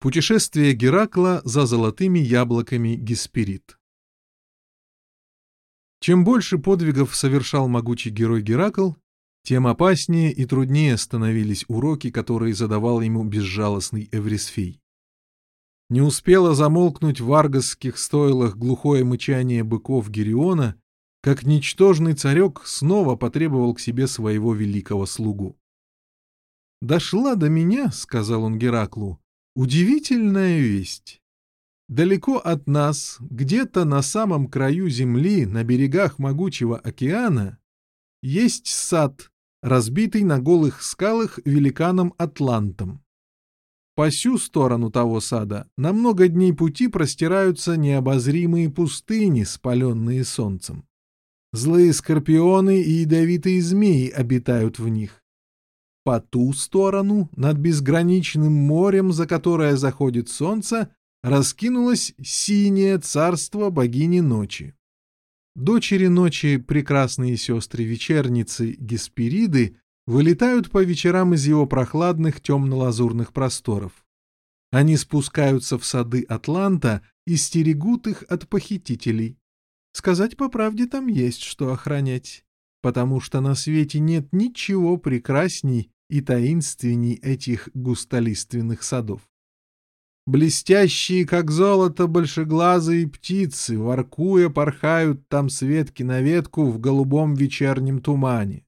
Путешествие Геракла за золотыми яблоками Гесперид. Чем больше подвигов совершал могучий герой Геракл, тем опаснее и труднее становились уроки, которые задавал ему безжалостный Эврисфей. Не успело замолкнуть в аргосских стойлах глухое мычание быков Гериона, как ничтожный царек снова потребовал к себе своего великого слугу. «Дошла до меня, — сказал он Гераклу, Удивительная весть. Далеко от нас, где-то на самом краю земли, на берегах могучего океана, есть сад, разбитый на голых скалах великаном Атлантом. По всю сторону того сада на много дней пути простираются необозримые пустыни, спаленные солнцем. Злые скорпионы и ядовитые змеи обитают в них. По ту сторону, над безграничным морем, за которое заходит солнце, раскинулось синее царство богини ночи. Дочери ночи, прекрасные сестры-вечерницы Геспериды, вылетают по вечерам из его прохладных темно-лазурных просторов. Они спускаются в сады Атланта и стерегут их от похитителей. Сказать по правде, там есть что охранять потому что на свете нет ничего прекрасней и таинственней этих густолиственных садов. Блестящие, как золото, большеглазые птицы, воркуя, порхают там с ветки на ветку в голубом вечернем тумане.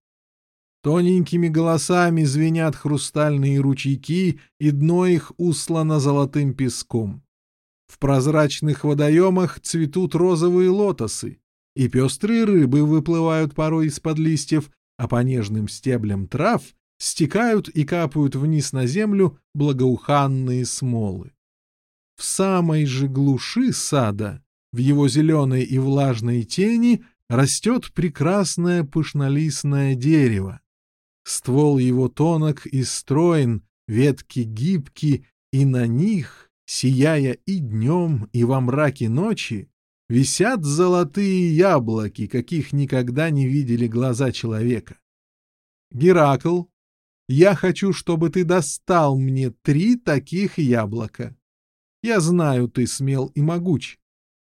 Тоненькими голосами звенят хрустальные ручейки, и дно их услано золотым песком. В прозрачных водоемах цветут розовые лотосы, и пестрые рыбы выплывают порой из-под листьев, а по нежным стеблям трав стекают и капают вниз на землю благоуханные смолы. В самой же глуши сада, в его зеленой и влажной тени, растет прекрасное пышнолистное дерево. Ствол его тонок и стройн, ветки гибки, и на них, сияя и днем, и во мраке ночи, висят золотые яблоки, каких никогда не видели глаза человека. Геракл, я хочу, чтобы ты достал мне три таких яблока. Я знаю, ты смел и могуч,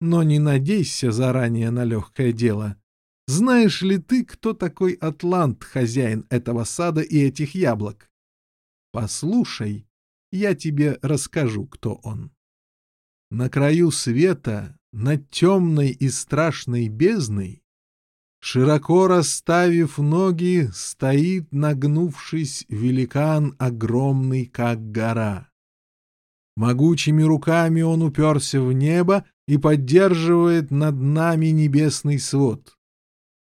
но не надейся заранее на легкое дело. Знаешь ли ты, кто такой Атлант, хозяин этого сада и этих яблок? Послушай, я тебе расскажу, кто он. На краю света, над темной и страшной бездной, широко расставив ноги, стоит, нагнувшись, великан огромный, как гора. Могучими руками он уперся в небо и поддерживает над нами небесный свод.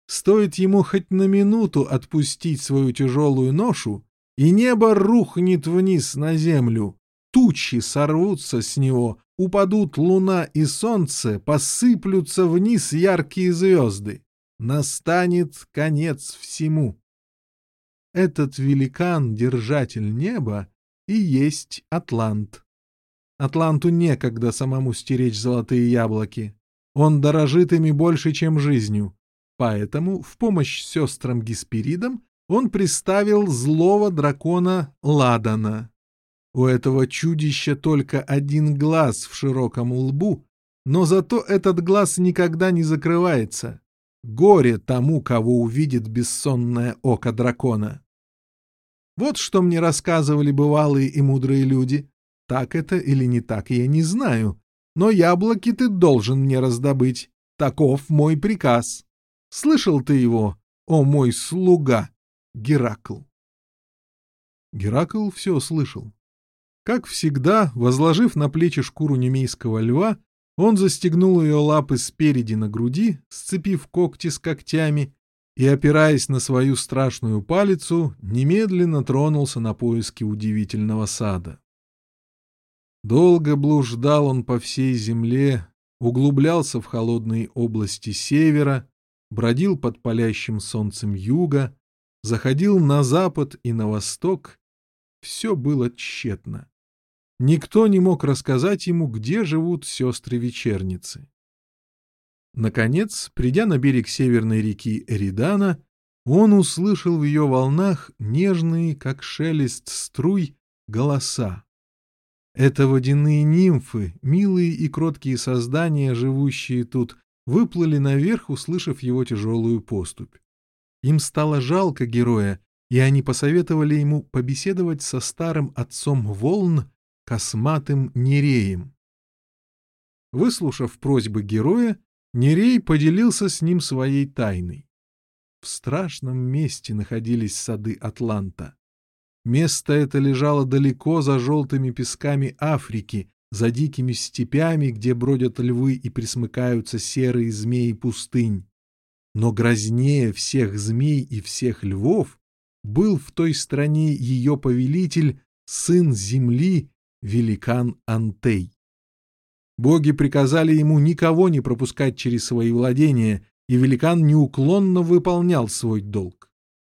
Стоит ему хоть на минуту отпустить свою тяжелую ношу, и небо рухнет вниз на землю, тучи сорвутся с него, упадут луна и солнце, посыплются вниз яркие звезды. Настанет конец всему. Этот великан, держатель неба, и есть Атлант. Атланту некогда самому стеречь золотые яблоки. Он дорожит ими больше, чем жизнью. Поэтому в помощь сестрам Гесперидам он приставил злого дракона Ладана, у этого чудища только один глаз в широком лбу, но зато этот глаз никогда не закрывается. Горе тому, кого увидит бессонное око дракона. Вот что мне рассказывали бывалые и мудрые люди. Так это или не так, я не знаю. Но яблоки ты должен мне раздобыть. Таков мой приказ. Слышал ты его, о мой слуга, Геракл? Геракл все слышал. Как всегда, возложив на плечи шкуру немейского льва, он застегнул ее лапы спереди на груди, сцепив когти с когтями, и, опираясь на свою страшную палицу, немедленно тронулся на поиски удивительного сада. Долго блуждал он по всей земле, углублялся в холодные области севера, бродил под палящим солнцем юга, заходил на запад и на восток. Все было тщетно. Никто не мог рассказать ему, где живут сестры-вечерницы. Наконец, придя на берег северной реки Эридана, он услышал в ее волнах нежные, как шелест струй, голоса. Это водяные нимфы, милые и кроткие создания, живущие тут, выплыли наверх, услышав его тяжелую поступь. Им стало жалко героя, и они посоветовали ему побеседовать со старым отцом волн косматым Нереем. Выслушав просьбы героя, Нерей поделился с ним своей тайной. В страшном месте находились сады Атланта. Место это лежало далеко за желтыми песками Африки, за дикими степями, где бродят львы и присмыкаются серые змеи пустынь. Но грознее всех змей и всех львов был в той стране ее повелитель, сын земли великан Антей. Боги приказали ему никого не пропускать через свои владения, и великан неуклонно выполнял свой долг.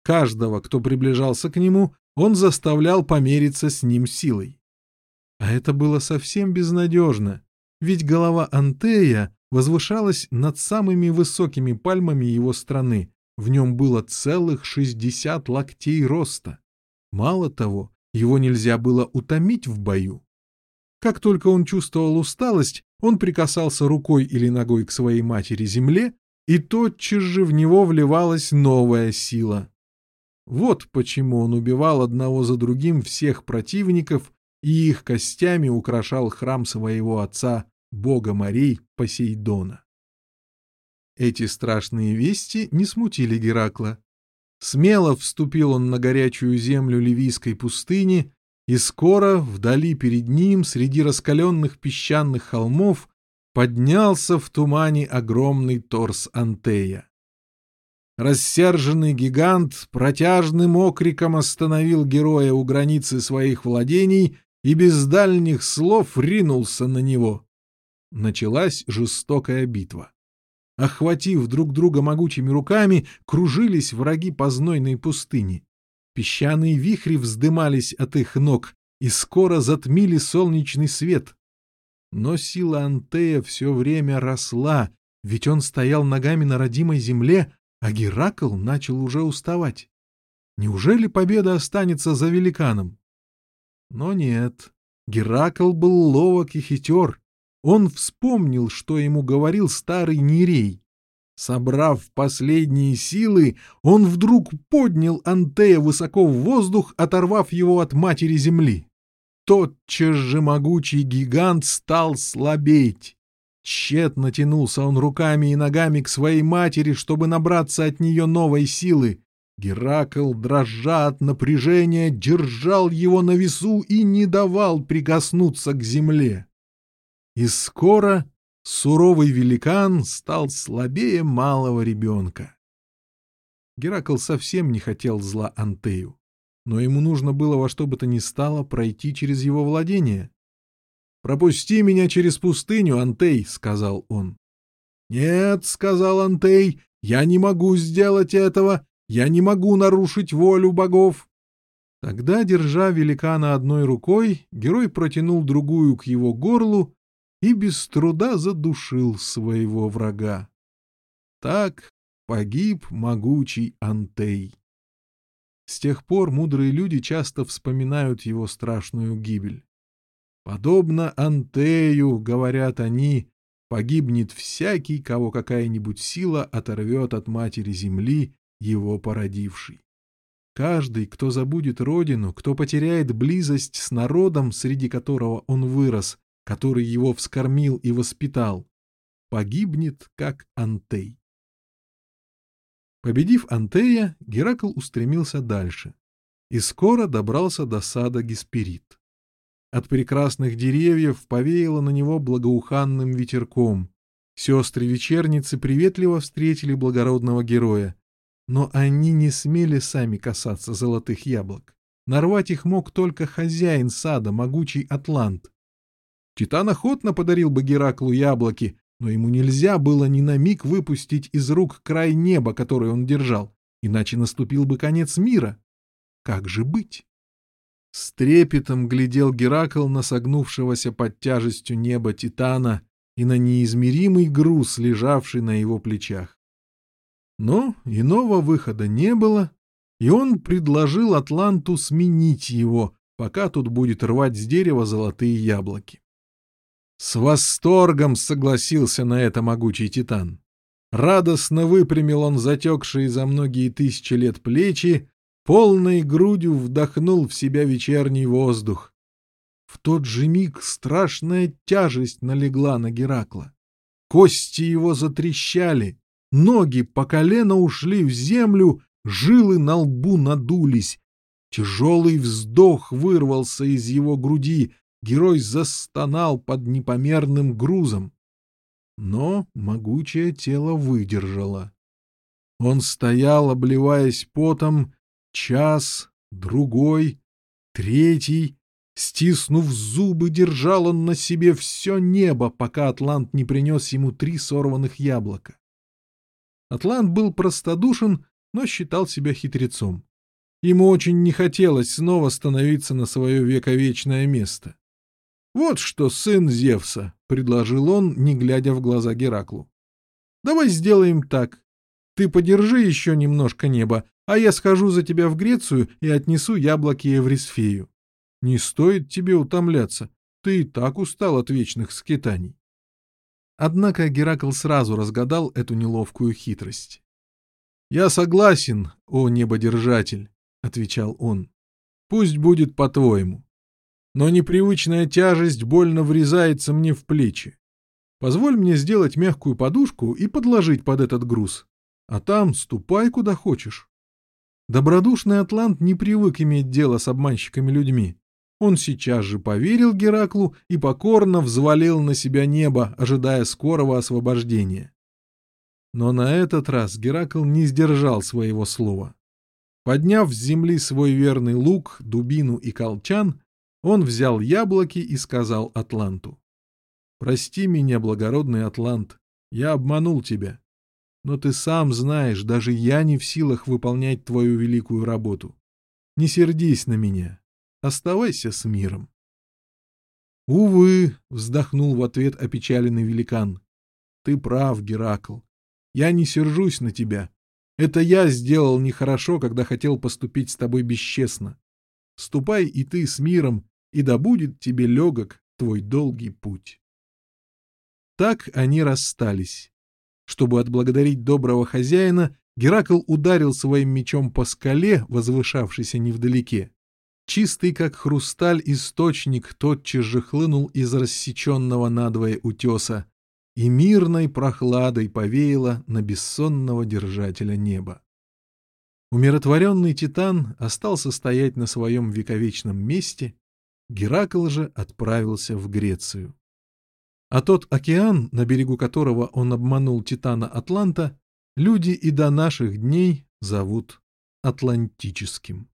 Каждого, кто приближался к нему, он заставлял помериться с ним силой. А это было совсем безнадежно, ведь голова Антея возвышалась над самыми высокими пальмами его страны, в нем было целых 60 локтей роста. Мало того, его нельзя было утомить в бою. Как только он чувствовал усталость, он прикасался рукой или ногой к своей матери-земле, и тотчас же в него вливалась новая сила. Вот почему он убивал одного за другим всех противников и их костями украшал храм своего отца, бога морей Посейдона. Эти страшные вести не смутили Геракла. Смело вступил он на горячую землю ливийской пустыни, и скоро, вдали перед ним, среди раскаленных песчаных холмов, поднялся в тумане огромный торс Антея. Рассерженный гигант протяжным окриком остановил героя у границы своих владений и без дальних слов ринулся на него. Началась жестокая битва. Охватив друг друга могучими руками, кружились враги по знойной пустыне. Песчаные вихри вздымались от их ног и скоро затмили солнечный свет. Но сила Антея все время росла, ведь он стоял ногами на родимой земле, а Геракл начал уже уставать. Неужели победа останется за великаном? Но нет, Геракл был ловок и хитер, он вспомнил, что ему говорил старый Нерей. Собрав последние силы, он вдруг поднял Антея высоко в воздух, оторвав его от матери земли. Тотчас же могучий гигант стал слабеть. Тщетно тянулся он руками и ногами к своей матери, чтобы набраться от нее новой силы. Геракл, дрожа от напряжения, держал его на весу и не давал прикоснуться к земле. И скоро суровый великан стал слабее малого ребенка. Геракл совсем не хотел зла Антею, но ему нужно было во что бы то ни стало пройти через его владение. «Пропусти меня через пустыню, Антей!» — сказал он. «Нет», — сказал Антей, — «я не могу сделать этого, я не могу нарушить волю богов». Тогда, держа великана одной рукой, герой протянул другую к его горлу и без труда задушил своего врага. Так погиб могучий Антей. С тех пор мудрые люди часто вспоминают его страшную гибель. «Подобно Антею, — говорят они, — погибнет всякий, кого какая-нибудь сила оторвет от матери земли, его породивший. Каждый, кто забудет родину, кто потеряет близость с народом, среди которого он вырос, который его вскормил и воспитал, погибнет, как Антей. Победив Антея, Геракл устремился дальше и скоро добрался до сада Гесперид. От прекрасных деревьев повеяло на него благоуханным ветерком. Сестры-вечерницы приветливо встретили благородного героя, но они не смели сами касаться золотых яблок. Нарвать их мог только хозяин сада, могучий атлант. Титан охотно подарил бы Гераклу яблоки, но ему нельзя было ни на миг выпустить из рук край неба, который он держал, иначе наступил бы конец мира. Как же быть? С трепетом глядел Геракл на согнувшегося под тяжестью неба Титана и на неизмеримый груз, лежавший на его плечах. Но иного выхода не было, и он предложил Атланту сменить его, пока тут будет рвать с дерева золотые яблоки. С восторгом согласился на это могучий титан. Радостно выпрямил он затекшие за многие тысячи лет плечи, полной грудью вдохнул в себя вечерний воздух. В тот же миг страшная тяжесть налегла на Геракла. Кости его затрещали, ноги по колено ушли в землю, жилы на лбу надулись. Тяжелый вздох вырвался из его груди, герой застонал под непомерным грузом. Но могучее тело выдержало. Он стоял, обливаясь потом, час, другой, третий. Стиснув зубы, держал он на себе все небо, пока Атлант не принес ему три сорванных яблока. Атлант был простодушен, но считал себя хитрецом. Ему очень не хотелось снова становиться на свое вековечное место. «Вот что, сын Зевса», — предложил он, не глядя в глаза Гераклу. «Давай сделаем так. Ты подержи еще немножко неба, а я схожу за тебя в Грецию и отнесу яблоки Эврисфею. Не стоит тебе утомляться, ты и так устал от вечных скитаний». Однако Геракл сразу разгадал эту неловкую хитрость. «Я согласен, о небодержатель», — отвечал он. «Пусть будет по-твоему но непривычная тяжесть больно врезается мне в плечи. Позволь мне сделать мягкую подушку и подложить под этот груз. А там ступай куда хочешь. Добродушный атлант не привык иметь дело с обманщиками-людьми. Он сейчас же поверил Гераклу и покорно взвалил на себя небо, ожидая скорого освобождения. Но на этот раз Геракл не сдержал своего слова. Подняв с земли свой верный лук, дубину и колчан, он взял яблоки и сказал Атланту. «Прости меня, благородный Атлант, я обманул тебя. Но ты сам знаешь, даже я не в силах выполнять твою великую работу. Не сердись на меня. Оставайся с миром». «Увы», — вздохнул в ответ опечаленный великан. «Ты прав, Геракл. Я не сержусь на тебя. Это я сделал нехорошо, когда хотел поступить с тобой бесчестно. Ступай и ты с миром, и да будет тебе легок твой долгий путь. Так они расстались. Чтобы отблагодарить доброго хозяина, Геракл ударил своим мечом по скале, возвышавшейся невдалеке. Чистый, как хрусталь, источник тотчас же хлынул из рассеченного надвое утеса и мирной прохладой повеяло на бессонного держателя неба. Умиротворенный титан остался стоять на своем вековечном месте Геракл же отправился в Грецию. А тот океан, на берегу которого он обманул Титана Атланта, люди и до наших дней зовут Атлантическим.